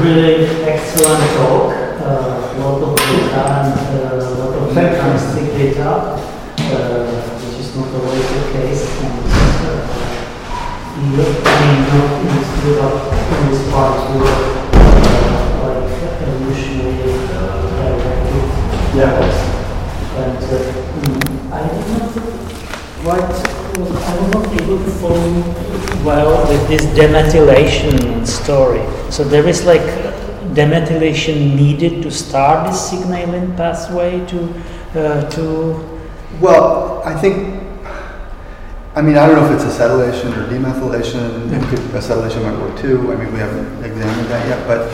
really excellent talk. A lot of data and a lot of mechanistic data, uh, which is not always the case. And uh, you may not need in this part work uh, like evolutionary uh, directed. Yeah. And uh, I did not quite I was not able to follow well with this demethylation story. So there is like demethylation needed to start this signaling pathway to uh, to. Well, I think. I mean, I don't know if it's acetylation or demethylation. Acetylation might work too. I mean, we haven't examined that yet, but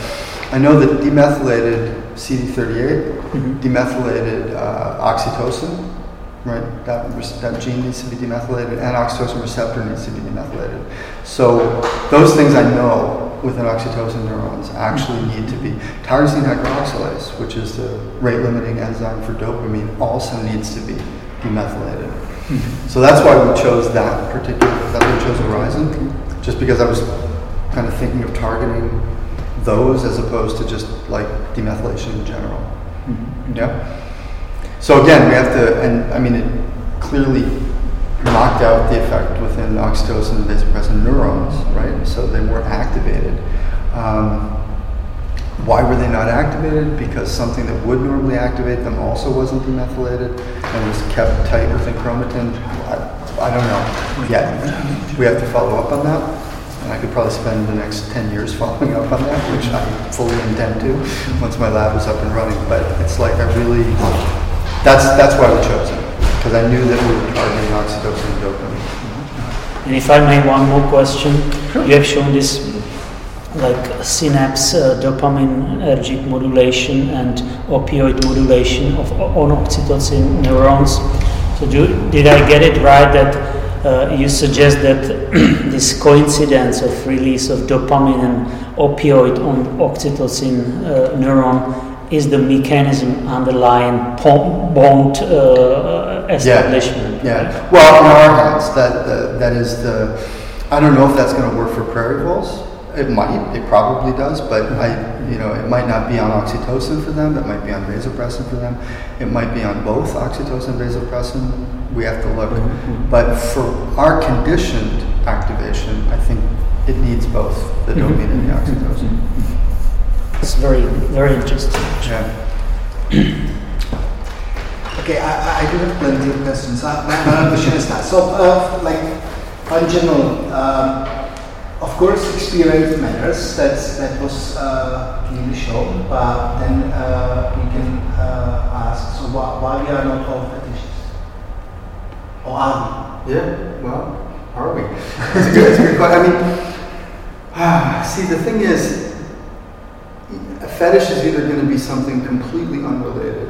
I know that demethylated CD38, mm-hmm. demethylated uh, oxytocin, right? That, that gene needs to be demethylated, and oxytocin receptor needs to be demethylated. So those things I know within oxytocin neurons actually need to be. Tyrosine hydroxylase, which is the rate-limiting enzyme for dopamine, also needs to be demethylated. Mm-hmm. So that's why we chose that particular. That's why we chose Horizon, just because I was kind of thinking of targeting those as opposed to just like demethylation in general. Mm-hmm. Yeah. So again, we have to, and I mean, it clearly knocked out the effect within oxytocin vasopressin neurons, right? So they weren't activated. Um, why were they not activated? Because something that would normally activate them also wasn't demethylated and was kept tight within chromatin. I, I don't know yet. We have to follow up on that. And I could probably spend the next 10 years following up on that, which I fully intend to once my lab is up and running. But it's like I really that's, that's why we chose it, because I knew that we were targeting oxytocin and dopamine. And if I may, one more question. Sure. You have shown this like synapse uh, dopaminergic modulation and opioid modulation of on oxytocin neurons. So do, did I get it right that uh, you suggest that this coincidence of release of dopamine and opioid on oxytocin uh, neuron is the mechanism underlying bond uh, establishment. Yeah. yeah. Well, in our hands, that, that that is the. I don't know if that's going to work for prairie voles. It might. It probably does, but I, you know, it might not be on oxytocin for them. It might be on vasopressin for them. It might be on both oxytocin, and vasopressin. We have to look. Mm-hmm. But for our conditioned activation, I think it needs both the mm-hmm. dopamine and the oxytocin. It's very, very interesting. Yeah. okay, I, I do have plenty of questions. Uh, my, my question is that. So, uh, like, in general, um, of course, experience matters. That's that was uh, clearly shown. But then uh, we can uh, ask: so why, why we are not all fetishists, or are we? Yeah. Well, are we? It's a good, it's a good question. I mean, see, the thing is, a fetish is either going to be something completely unrelated,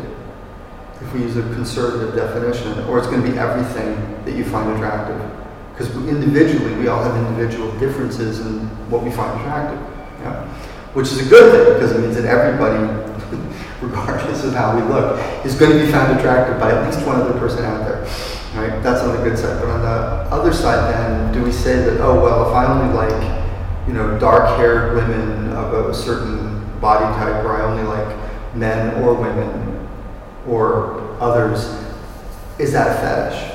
if we use a conservative definition, or it's going to be everything that you find attractive. Because individually, we all have individual differences in what we find attractive. Yeah? Which is a good thing, because it means that everybody, regardless of how we look, is going to be found attractive by at least one other person out there. Right? That's on the good side. But on the other side, then, do we say that, oh, well, if I only like, you know, dark-haired women of a certain body type where I only like men or women or others, is that a fetish?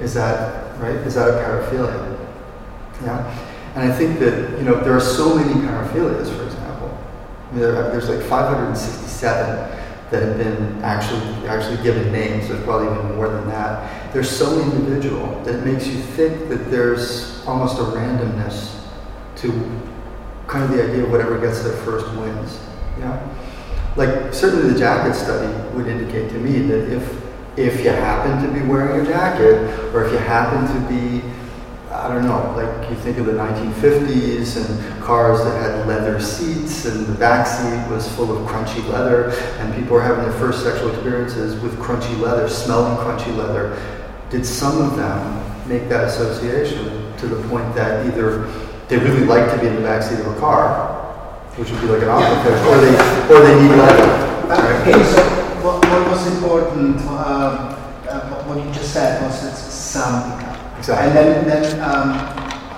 Is that right? Is that a paraphilia? Yeah. And I think that you know there are so many paraphilias, for example. I mean, there, there's like 567 that have been actually actually given names. There's probably even more than that. They're so individual that it makes you think that there's almost a randomness to kind of the idea of whatever gets there first wins. Yeah. Like certainly the jacket study would indicate to me that if if you happen to be wearing a jacket, or if you happen to be, I don't know, like you think of the 1950s and cars that had leather seats and the back seat was full of crunchy leather and people were having their first sexual experiences with crunchy leather, smelling crunchy leather. Did some of them make that association to the point that either they really like to be in the backseat of a car, which would be like an opposite, yeah. or they or they need leather. Uh, okay, so what, what was important? Uh, uh, what you just said was it's some. Exactly. And then then um,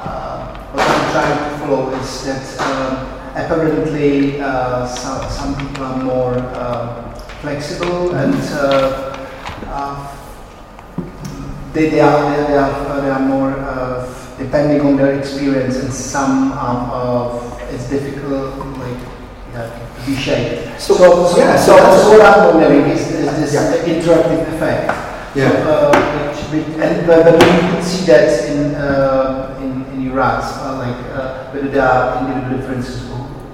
uh, what I'm trying to follow is that um, apparently uh, some, some people are more uh, flexible and uh, uh, they, they, are, they, are, they are more uh, depending on their experience and some um, it's difficult like yeah, to be shaped. So, so, so, yeah, so, so that's what I'm wondering is, is this yeah. interactive effect. Yeah. Uh, which, and but, but you can see that in uh, in, in rats, uh, like uh, whether there are individual differences,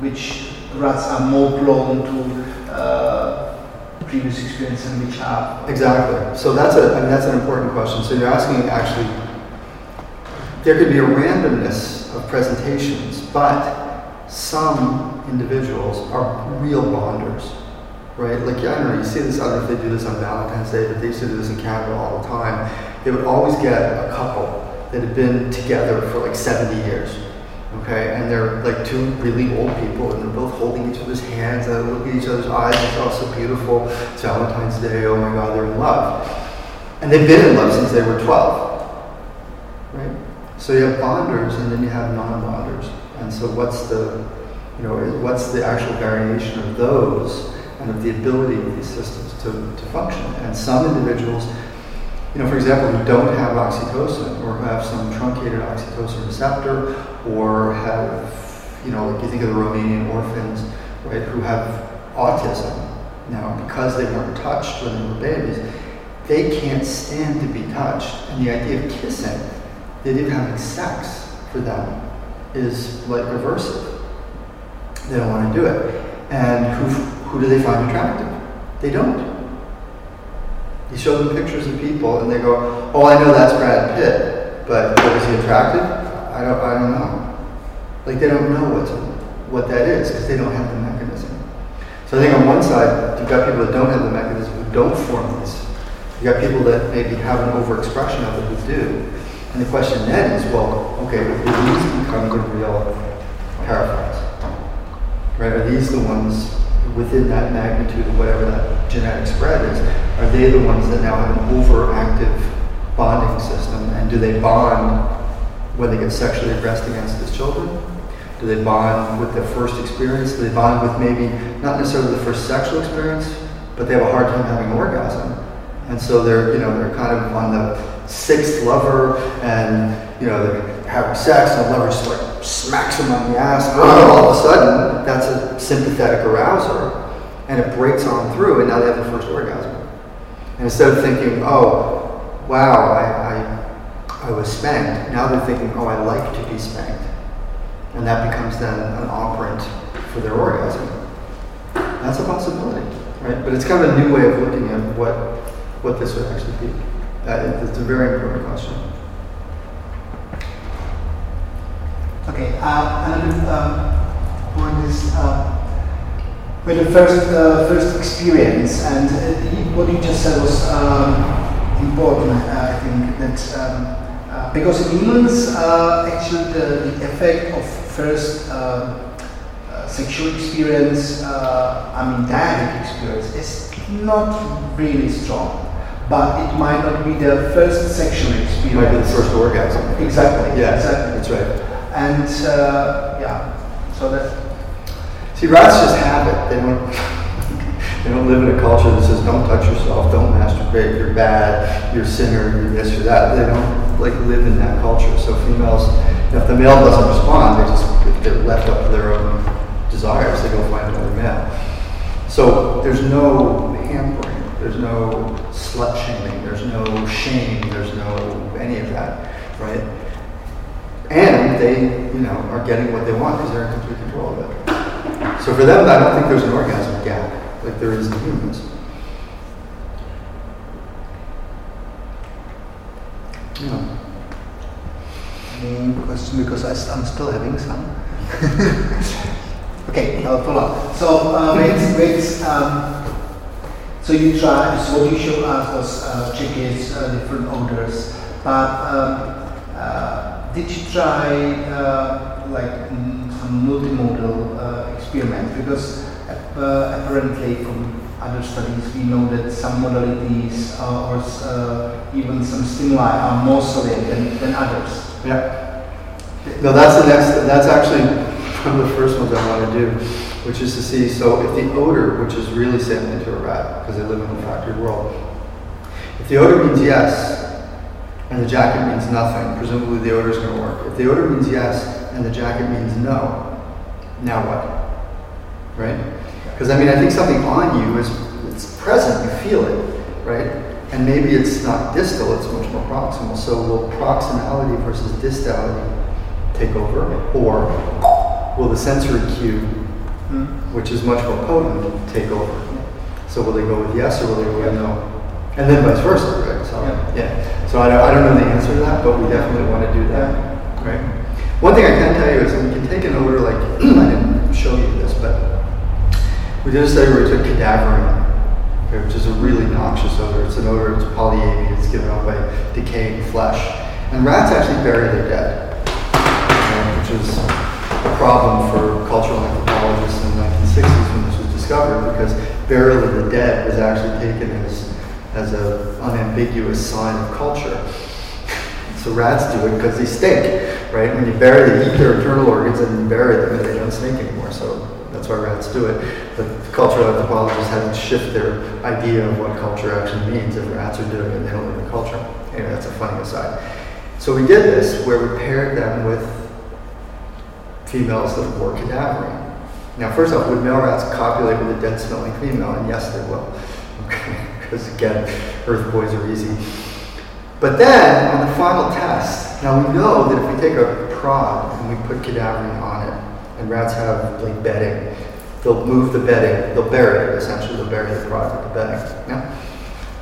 which rats are more prone to uh, previous experience and which are exactly. So that's a I mean, that's an important question. So you're asking actually, there could be a randomness of presentations, but some individuals are real bonders right? Like, I know, you see this, I don't know if they do this on Valentine's Day, but they used to do this in Canada all the time. They would always get a couple that had been together for like 70 years, okay? And they're like two really old people, and they're both holding each other's hands, and look at each other's eyes, it's all so beautiful. It's Valentine's Day, oh my God, they're in love. And they've been in love since they were 12, right? So you have bonders, and then you have non-bonders. And so what's the, you know, what's the actual variation of those? and of the ability of these systems to, to function. And some individuals, you know, for example, who don't have oxytocin or who have some truncated oxytocin receptor or have, you know, like you think of the Romanian orphans, right, who have autism. Now, because they weren't touched when they were babies, they can't stand to be touched. And the idea of kissing, idea of having sex for them is like aversive. They don't want to do it. And who who do they find attractive? They don't. You show them pictures of people and they go, oh, I know that's Brad Pitt, but is he attractive? I don't, I don't know. Like they don't know what's, what that is because they don't have the mechanism. So I think on one side, you've got people that don't have the mechanism who don't form these. You've got people that maybe have an overexpression of it who do. And the question then is, well, okay, do these become the real paraphiles? Right? Are these the ones within that magnitude of whatever that genetic spread is, are they the ones that now have an overactive bonding system? And do they bond when they get sexually aggressed against as children? Do they bond with their first experience? Do they bond with maybe not necessarily the first sexual experience, but they have a hard time having an orgasm? And so they're, you know, they're kind of on the sixth lover and, you know, they're having sex and the lover just like smacks him on the ass, and all of a sudden, that's a sympathetic arouser, and it breaks on through, and now they have the first orgasm. And instead of thinking, oh, wow, I, I, I was spanked, now they're thinking, oh, I like to be spanked. And that becomes then an operant for their orgasm. That's a possibility, right? But it's kind of a new way of looking at what, what this would actually be. Uh, it's a very important question. Okay, uh, another um, point is uh, with the first uh, first experience, and uh, what you just said was um, important. I think that um, uh, because in humans, uh, actually, the, the, effect of first um, sexual experience, I mean, dyadic experience, is not really strong but it might not be the first sexual experience. It might be the first orgasm. Exactly. Yeah, exactly. that's right and uh, yeah, so that. See, rats just have it. They don't. they don't live in a culture that says, "Don't touch yourself, don't masturbate, you're bad, you're a sinner, you're this or that." They don't like live in that culture. So females, if the male doesn't respond, they just they're left up to their own desires, they go find another male. So there's no hampering. There's no slut shaming. There's no shame. There's no any of that, right? and they, you know, are getting what they want because they're in complete control of it. So for them, I don't think there's an orgasm gap like there is in humans. Yeah. Any question? Because I, am still having some. okay, I'll follow up. So uh, wait, wait. Um, so you try. So what you showed us was uh, chickens, uh, different odors, but. Um, uh, did you try uh, like some multimodal uh, experiment? Because uh, apparently from other studies we know that some modalities or uh, even some stimuli are more salient than, than others. Yeah. No, that's the next, that's actually one of the first ones I want to do, which is to see, so if the odor, which is really salient to a rat, because they live in the olfactory world, if the odor means yes, and the jacket means nothing, presumably the odor is going to work. If the odor means yes, and the jacket means no, now what? Right? Because I mean, I think something on you is it's present, you feel it, right? And maybe it's not distal, it's much more proximal. So will proximality versus distality take over? Or will the sensory cue, mm. which is much more potent, take over? So will they go with yes or will they go with no? And then vice versa, right? So, yeah. yeah. So I don't, I don't know the answer to that, but we definitely want to do that, right? One thing I can tell you is we can take an odor like, I didn't show you this, but we did a study where we took cadaverine, which is a really noxious odor. It's an odor, it's polyamine, it's given off by decaying flesh. And rats actually bury their dead, which is a problem for cultural the 1960s when this was discovered because burial of the dead was actually taken as, as an unambiguous sign of culture. So rats do it because they stink, right? When you bury, they eat their internal organs and you bury them and they don't stink anymore. So that's why rats do it. But cultural anthropologists had to shift their idea of what culture actually means. If rats are doing it, they don't live in culture. Anyway, that's a funny aside. So we did this where we paired them with females that were cadaverine. Now, first off, would male rats copulate with a dead smelling female? And yes, they will. Okay, because again, earth boys are easy. But then, on the final test, now we know that if we take a prod and we put cadaverine on it, and rats have like bedding. They'll move the bedding, they'll bury it, essentially, they'll bury the product with the bedding. Yeah?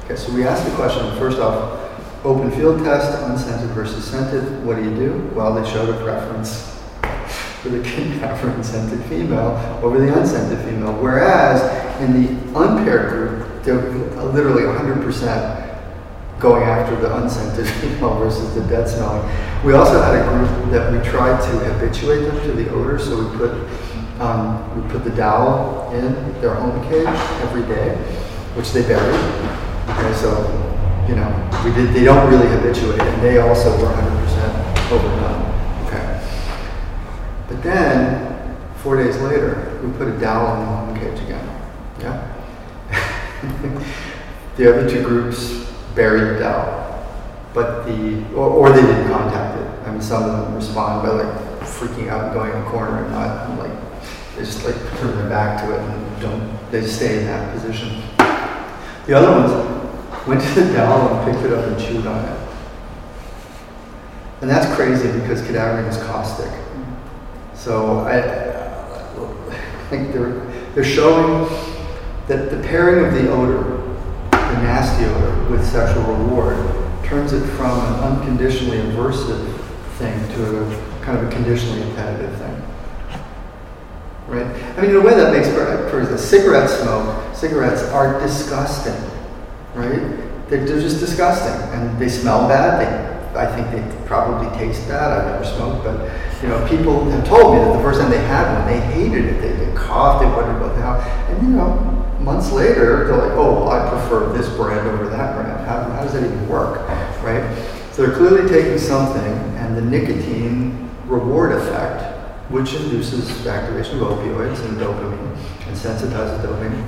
Okay, so we asked the question first off open field test, unscented versus scented. What do you do? Well, they showed a preference for the cadaver scented female over the unscented female. Whereas in the unpaired group, they're literally 100% going after the unscented female versus the dead smelling. We also had a group that we tried to habituate them to the odor, so we put um, we put the dowel in their home cage every day, which they buried. Okay, so you know we did. They don't really habituate, and they also were 100% overdone. Then four days later, we put a dowel in the home cage again. Yeah. the other two groups buried the out. But the, or, or, they didn't contact it. I mean, some of them respond by like freaking out and going in a corner and not, and like, they just like turn their back to it and don't, they just stay in that position. The other ones went to the dowel and picked it up and chewed on it. And that's crazy because cadaverine is caustic. So I, I think they're, they're showing that the pairing of the odor the nasty odor with sexual reward turns it from an unconditionally aversive thing to a kind of a conditionally appetitive thing. Right? I mean, in a way that makes for a cigarette smoke, cigarettes are disgusting. Right? They're, they're just disgusting. And they smell bad. They I think they probably taste bad. I've never smoked, but you know, people have told me that the first time they had one, they hated it. They, they coughed, they wondered about how, and you know, months later, they're like, oh, well, I prefer this brand over that brand. How, how does that even work, right? So they're clearly taking something, and the nicotine reward effect, which induces activation of opioids and dopamine and sensitizes dopamine.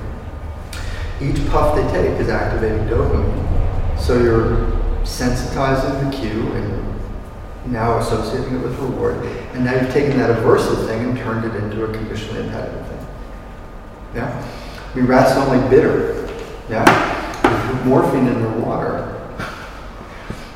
Each puff they take is activating dopamine. So you're sensitizing the cue and now associating it with reward. And now you've taken that aversive thing and turned it into a conditionally appetitive thing. Yeah? I mean, rats don't like bitter. Yeah? Morphine in their water.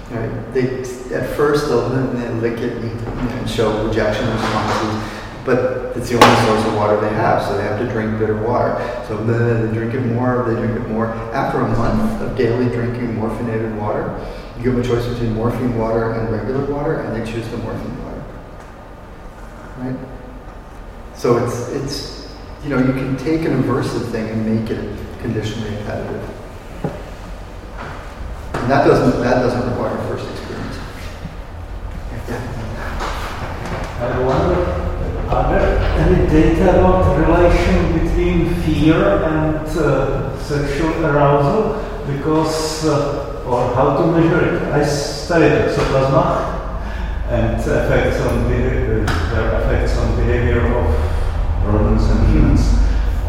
Right? They, at first, they'll, they'll lick it and, and show rejection responses, but it's the only source of water they have, so they have to drink bitter water. So they drink it more, they drink it more. After a month of daily drinking morphinated water, give them a choice between morphine water and regular water, and they choose the morphine water. Right? So it's, it's you know, you can take an aversive thing and make it conditionally appetitive. And that doesn't that doesn't require a first experience. Yeah. I wonder, are there any data about the relation between fear and uh, sexual arousal? Because, uh, or how to measure it? I studied toxoplasma, and effects on behavior, their effects on behavior of rodents and humans.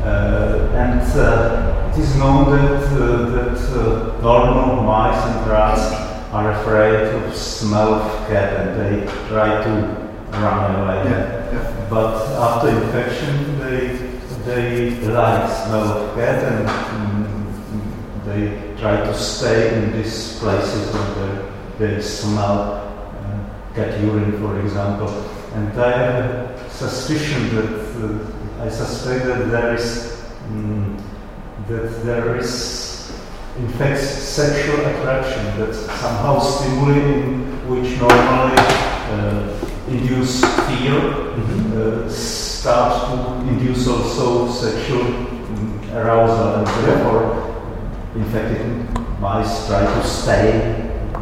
Uh, and uh, it is known that, uh, that normal mice and rats are afraid of smell of cat and they try to run away. Yeah, yeah. But after infection, they they like smell of cat and mm, they try to stay in these places where they, smell uh, cat urine, for example. And I have a suspicion that uh, I suspect that there is mm, that there is in fact sexual attraction that somehow stimuli which normally uh, induce fear uh, start to induce also sexual mm, arousal and therefore infected mice try to stay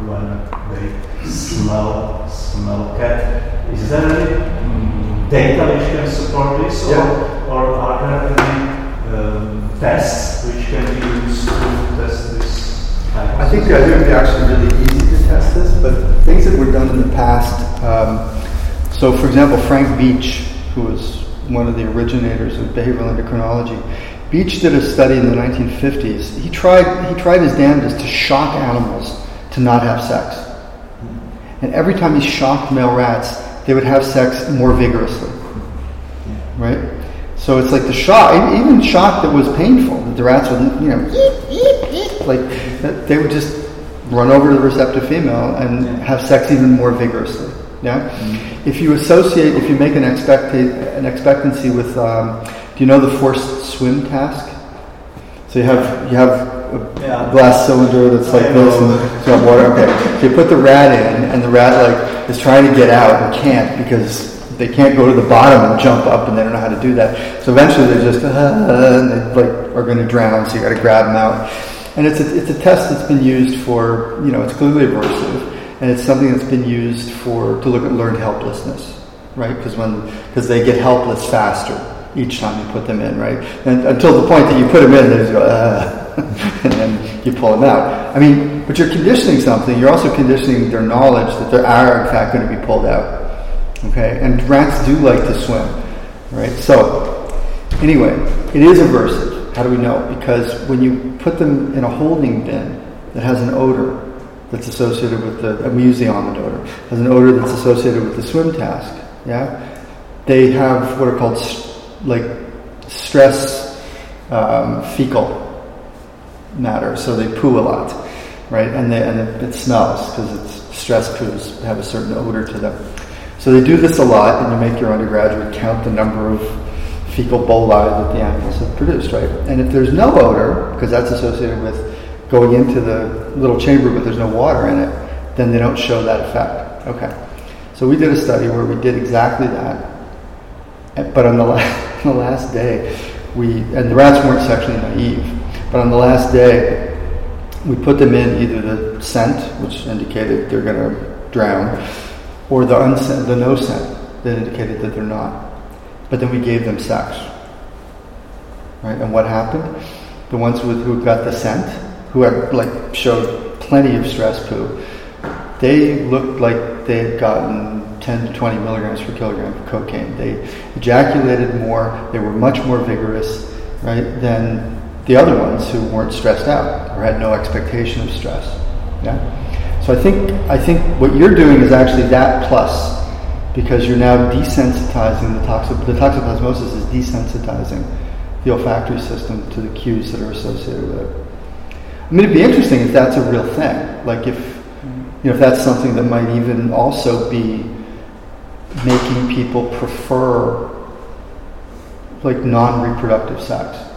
when they smell smell cat. Is there any mm, data which can support this or, Yeah. or are there any um, tests which can be used to test this I think uh, it would be actually really easy to test this, but things that were done in the past. Um, so, for example, Frank Beach, who was one of the originators of behavioral endocrinology, Beach did a study in the 1950s. He tried he tried his damnedest to shock animals to not have sex, and every time he shocked male rats, they would have sex more vigorously. Right. So it's like the shock, even shock that was painful. That the rats would, you know, like they would just run over to the receptive female and have sex even more vigorously. Yeah. If you associate, if you make an expecta- an expectancy with, um, do you know the forced swim task? So you have you have a Yeah. glass cylinder that's like this, and got water. Okay. So you put the rat in, and the rat like is trying to get out and can't because they can't go to the bottom and jump up, and they don't know how to do that. So eventually they're just uh, and they like are going to drown. So you got to grab them out. And it's a, it's a test that's been used for you know it's clearly aversive, and it's something that's been used for to look at learned helplessness, right? Because when because they get helpless faster each time you put them in, right? And until the point that you put them in, go, uh, and then you pull them out. I mean, but you're conditioning something. You're also conditioning their knowledge that there are in fact going to be pulled out. Okay, and rats do like to swim, right? So, anyway, it is aversive. How do we know? Because when you put them in a holding bin that has an odor that's associated with the, and almond odor, has an odor that's associated with the swim task, yeah? They have what are called like stress um, fecal matter, so they poo a lot, right? And, they, and it, it smells because it's stress poos have a certain odor to them. So they do this a lot, and you make your undergraduate count the number of fecal boli that the animals have produced, right? And if there's no odor, because that's associated with going into the little chamber but there's no water in it, then they don't show that effect. Okay. So we did a study where we did exactly that. But on the, last, the last day, we, and the rats weren't sexually naive, but on the last day, we put them in either the scent, which indicated they're going to drown, or the unscent, the no scent, that indicated that they're not. But then we gave them sex. Right? And what happened? The ones with, who got the scent, who had like showed plenty of stress poo, they looked like they had gotten 10 to 20 milligrams per kilogram of cocaine. They ejaculated more, they were much more vigorous, right, than the other ones who weren't stressed out or had no expectation of stress. Yeah? So I think I think what you're doing is actually that plus because you're now desensitizing the toxic the toxoplasmosis is desensitizing the olfactory system to the cues that are associated with it. I mean, it'd be interesting if that's a real thing. Like if you know if that's something that might even also be making people prefer like non-reproductive sex.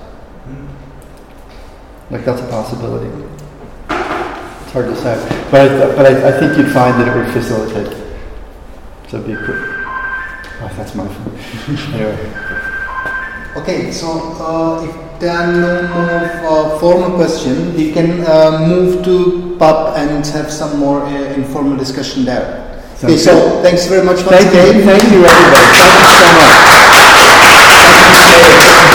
Like that's a possibility. It's hard to say, but I, but I, I think you'd find that it would facilitate. So be quick. Oh, that's my phone. anyway. Okay, so uh, if there are no more uh, formal questions, we can uh, move to pub and have some more uh, informal discussion there. Okay, so thanks very much once Thank you, thank you, everybody. Thank you so much. Thank you so much.